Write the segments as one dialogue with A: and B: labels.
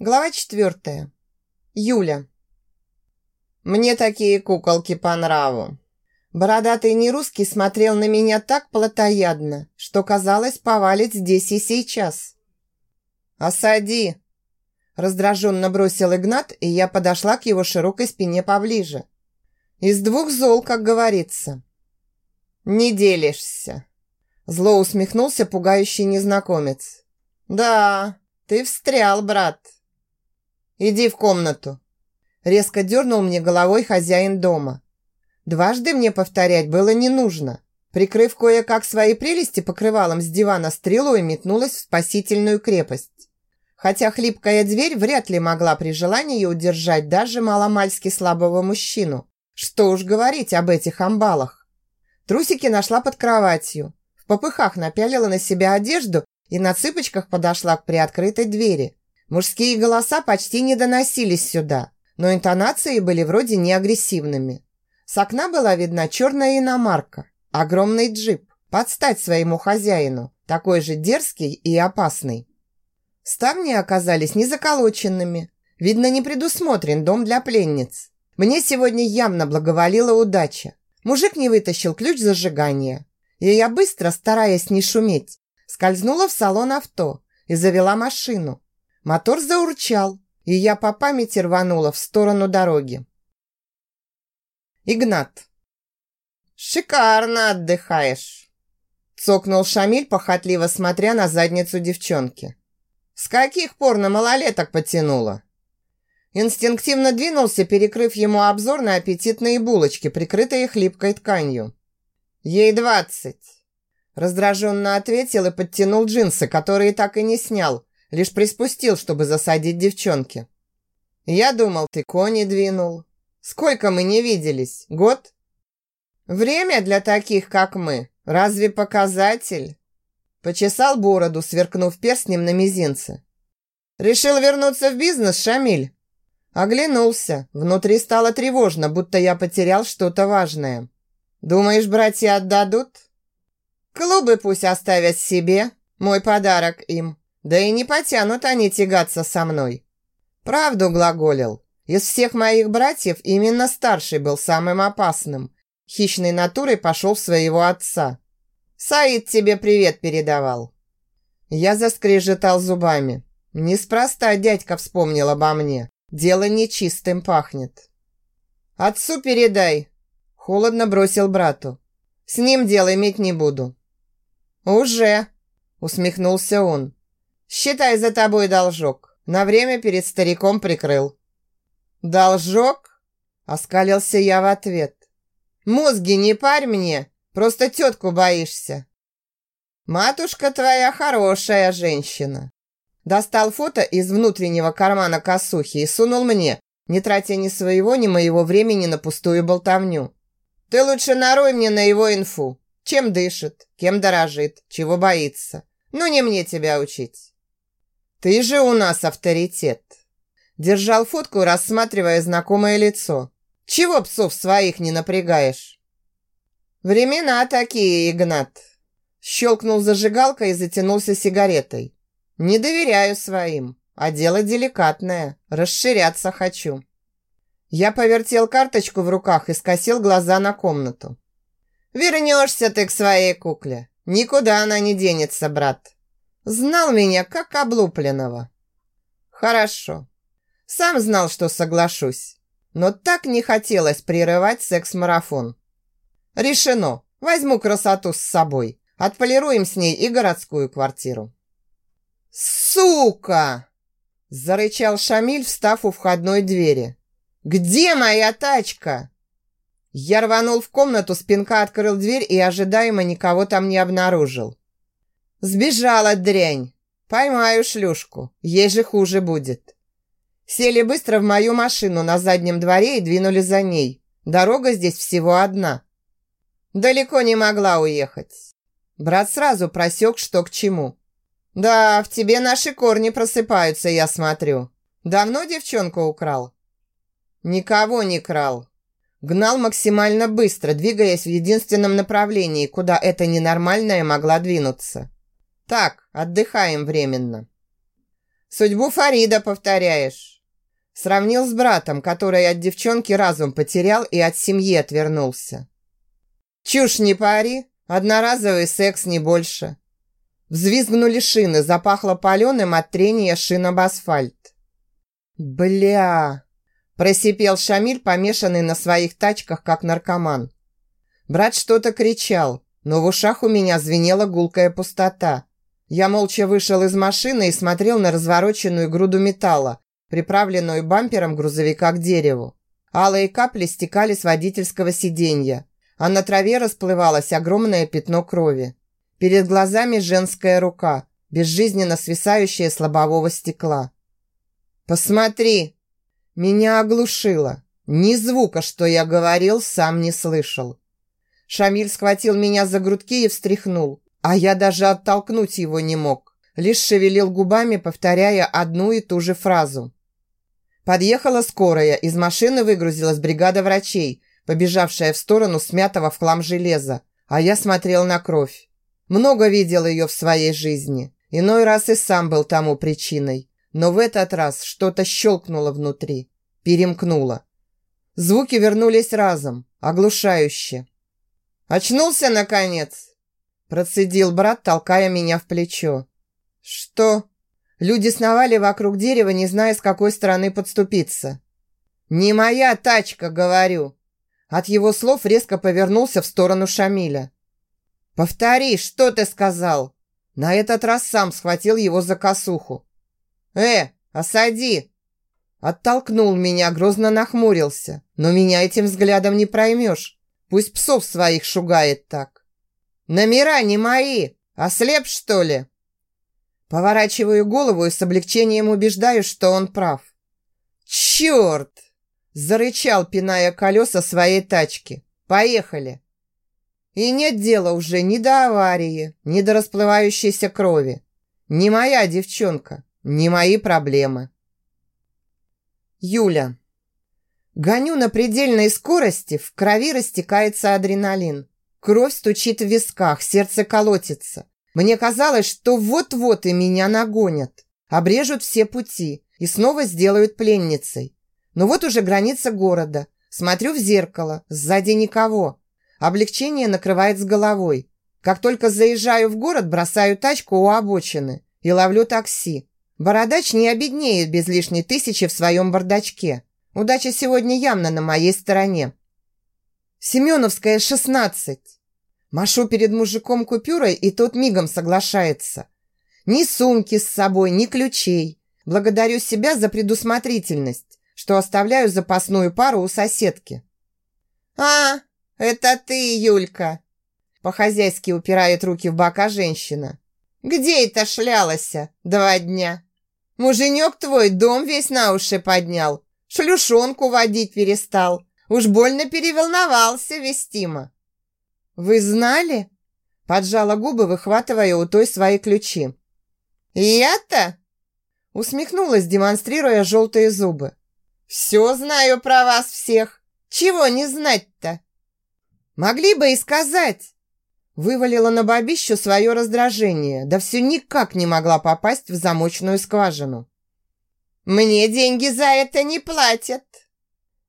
A: Глава четвертая. Юля. Мне такие куколки по нраву. Бородатый нерусский смотрел на меня так плотоядно, что казалось, повалит здесь и сейчас. «Осади!» Раздраженно бросил Игнат, и я подошла к его широкой спине поближе. Из двух зол, как говорится. «Не делишься!» Зло усмехнулся пугающий незнакомец. «Да, ты встрял, брат!» «Иди в комнату!» Резко дернул мне головой хозяин дома. Дважды мне повторять было не нужно. Прикрыв кое-как свои прелести покрывалом с дивана стрелой, метнулась в спасительную крепость. Хотя хлипкая дверь вряд ли могла при желании удержать даже маломальски слабого мужчину. Что уж говорить об этих амбалах. Трусики нашла под кроватью. В попыхах напялила на себя одежду и на цыпочках подошла к приоткрытой двери. Мужские голоса почти не доносились сюда, но интонации были вроде не агрессивными. С окна была видна черная иномарка, огромный джип, под стать своему хозяину, такой же дерзкий и опасный. Ставни оказались не заколоченными. Видно, не предусмотрен дом для пленниц. Мне сегодня явно благоволила удача. Мужик не вытащил ключ зажигания. И я быстро, стараясь не шуметь, скользнула в салон авто и завела машину, Мотор заурчал, и я по памяти рванула в сторону дороги. Игнат. «Шикарно отдыхаешь!» Цокнул Шамиль, похотливо смотря на задницу девчонки. «С каких пор на малолеток потянуло?» Инстинктивно двинулся, перекрыв ему обзор на аппетитные булочки, прикрытые хлипкой тканью. «Ей двадцать!» Раздраженно ответил и подтянул джинсы, которые так и не снял, Лишь приспустил, чтобы засадить девчонки. Я думал, ты кони двинул. Сколько мы не виделись? Год? Время для таких, как мы. Разве показатель? Почесал бороду, сверкнув перстнем на мизинце. Решил вернуться в бизнес, Шамиль? Оглянулся. Внутри стало тревожно, будто я потерял что-то важное. Думаешь, братья отдадут? Клубы пусть оставят себе. Мой подарок им. Да и не потянут они тягаться со мной. Правду глаголил. Из всех моих братьев именно старший был самым опасным. Хищной натурой пошел своего отца. Саид тебе привет передавал. Я заскрежетал зубами. Неспроста дядька вспомнил обо мне. Дело нечистым пахнет. Отцу передай. Холодно бросил брату. С ним дело иметь не буду. Уже, усмехнулся он. Считай за тобой должок. На время перед стариком прикрыл». «Должок?» – оскалился я в ответ. «Мозги не парь мне, просто тетку боишься». «Матушка твоя хорошая женщина». Достал фото из внутреннего кармана косухи и сунул мне, не тратя ни своего, ни моего времени на пустую болтовню. «Ты лучше нарой мне на его инфу. Чем дышит, кем дорожит, чего боится. Ну, не мне тебя учить». «Ты же у нас авторитет!» Держал фотку, рассматривая знакомое лицо. «Чего псов своих не напрягаешь?» «Времена такие, Игнат!» Щелкнул зажигалкой и затянулся сигаретой. «Не доверяю своим, а дело деликатное. Расширяться хочу». Я повертел карточку в руках и скосил глаза на комнату. «Вернешься ты к своей кукле. Никуда она не денется, брат. Знал меня как облупленного. Хорошо. Сам знал, что соглашусь. Но так не хотелось прерывать секс-марафон. Решено. Возьму красоту с собой. Отполируем с ней и городскую квартиру. «Сука!» Зарычал Шамиль, встав у входной двери. «Где моя тачка?» Я рванул в комнату, спинка открыл дверь и ожидаемо никого там не обнаружил. Сбежала дрянь. Поймаю шлюшку. Ей же хуже будет. Сели быстро в мою машину на заднем дворе и двинули за ней. Дорога здесь всего одна. Далеко не могла уехать. Брат сразу просек, что к чему. Да, в тебе наши корни просыпаются, я смотрю. Давно девчонку украл? Никого не крал. Гнал максимально быстро, двигаясь в единственном направлении, куда эта ненормальная могла двинуться. Так, отдыхаем временно. Судьбу Фарида повторяешь. Сравнил с братом, который от девчонки разум потерял и от семьи отвернулся. Чушь не пари, одноразовый секс не больше. Взвизгнули шины, запахло паленым от трения шин об асфальт. «Бля!» – просипел Шамиль, помешанный на своих тачках, как наркоман. Брат что-то кричал, но в ушах у меня звенела гулкая пустота. Я молча вышел из машины и смотрел на развороченную груду металла, приправленную бампером грузовика к дереву. Алые капли стекали с водительского сиденья, а на траве расплывалось огромное пятно крови. Перед глазами женская рука, безжизненно свисающая с лобового стекла. «Посмотри!» Меня оглушило. Ни звука, что я говорил, сам не слышал. Шамиль схватил меня за грудки и встряхнул, а я даже оттолкнуть его не мог, лишь шевелил губами, повторяя одну и ту же фразу. Подъехала скорая, из машины выгрузилась бригада врачей, побежавшая в сторону смятого в хлам железа, а я смотрел на кровь. Много видел ее в своей жизни, иной раз и сам был тому причиной, но в этот раз что-то щелкнуло внутри, перемкнуло. Звуки вернулись разом, оглушающе, «Очнулся, наконец?» Процедил брат, толкая меня в плечо. «Что?» Люди сновали вокруг дерева, не зная, с какой стороны подступиться. «Не моя тачка, говорю!» От его слов резко повернулся в сторону Шамиля. «Повтори, что ты сказал?» На этот раз сам схватил его за косуху. «Э, осади!» Оттолкнул меня, грозно нахмурился. Но меня этим взглядом не проймешь. Пусть псов своих шугает так. Номера не мои. Ослеп, что ли? Поворачиваю голову и с облегчением убеждаю, что он прав. Черт! Зарычал, пиная колеса своей тачки. Поехали. И нет дела уже ни до аварии, ни до расплывающейся крови. Не моя девчонка, не мои проблемы. Юля. Гоню на предельной скорости, в крови растекается адреналин. Кровь стучит в висках, сердце колотится. Мне казалось, что вот-вот и меня нагонят. Обрежут все пути и снова сделают пленницей. Но вот уже граница города. Смотрю в зеркало, сзади никого. Облегчение накрывает с головой. Как только заезжаю в город, бросаю тачку у обочины и ловлю такси. Бородач не обеднеет без лишней тысячи в своем бардачке. Удача сегодня явно на моей стороне. Семеновская, 16. Машу перед мужиком купюрой, и тот мигом соглашается. Ни сумки с собой, ни ключей. Благодарю себя за предусмотрительность, что оставляю запасную пару у соседки. «А, это ты, Юлька!» По-хозяйски упирает руки в бока женщина. «Где это шлялась два дня? Муженек твой дом весь на уши поднял, Шлюшонку водить перестал. Уж больно переволновался Вестима. «Вы знали?» Поджала губы, выхватывая у той свои ключи. «Я-то?» Усмехнулась, демонстрируя желтые зубы. «Все знаю про вас всех. Чего не знать-то?» «Могли бы и сказать!» Вывалила на бабищу свое раздражение, да все никак не могла попасть в замочную скважину. Мне деньги за это не платят.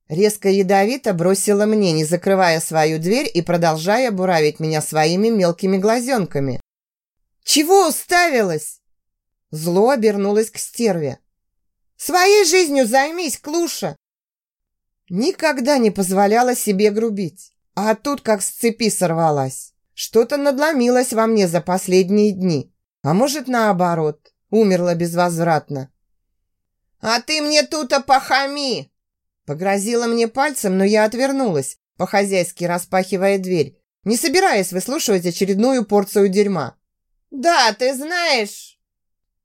A: Резко ядовито бросила мне, не закрывая свою дверь и продолжая буравить меня своими мелкими глазенками. «Чего уставилась?» Зло обернулась к стерве. «Своей жизнью займись, Клуша!» Никогда не позволяла себе грубить, а тут как с цепи сорвалась. Что-то надломилось во мне за последние дни, а может наоборот, умерла безвозвратно. «А ты мне тут опохами!» Погрозила мне пальцем, но я отвернулась, по-хозяйски распахивая дверь, не собираясь выслушивать очередную порцию дерьма. «Да, ты знаешь...»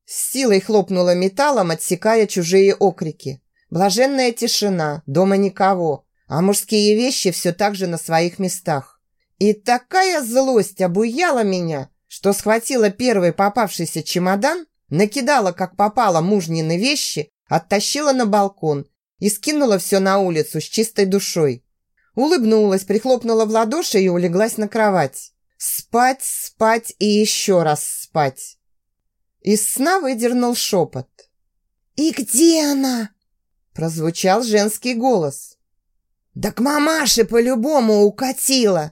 A: С силой хлопнула металлом, отсекая чужие окрики. Блаженная тишина, дома никого, а мужские вещи все так же на своих местах. И такая злость обуяла меня, что схватила первый попавшийся чемодан, накидала как попало мужнины вещи, Оттащила на балкон и скинула все на улицу с чистой душой. Улыбнулась, прихлопнула в ладоши и улеглась на кровать. Спать, спать и еще раз спать. Из сна выдернул шепот. «И где она?» Прозвучал женский голос. «Да к мамаше по-любому укатила!»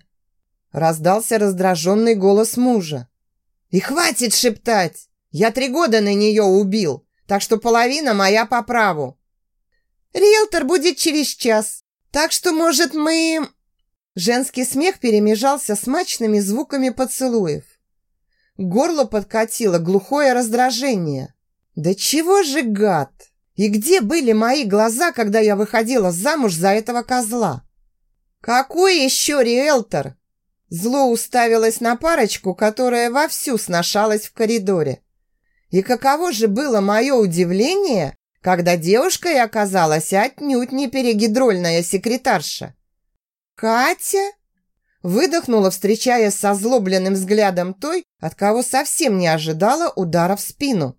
A: Раздался раздраженный голос мужа. «И хватит шептать! Я три года на нее убил, так что половина моя по праву!» «Риэлтор будет через час, так что, может, мы...» Женский смех перемежался с мачными звуками поцелуев. Горло подкатило глухое раздражение. «Да чего же гад! И где были мои глаза, когда я выходила замуж за этого козла?» «Какой еще риэлтор?» Зло уставилось на парочку, которая вовсю сношалась в коридоре. И каково же было мое удивление, когда девушкой оказалась отнюдь не перегидрольная секретарша. «Катя?» Выдохнула, встречаясь со злобленным взглядом той, от кого совсем не ожидала удара в спину.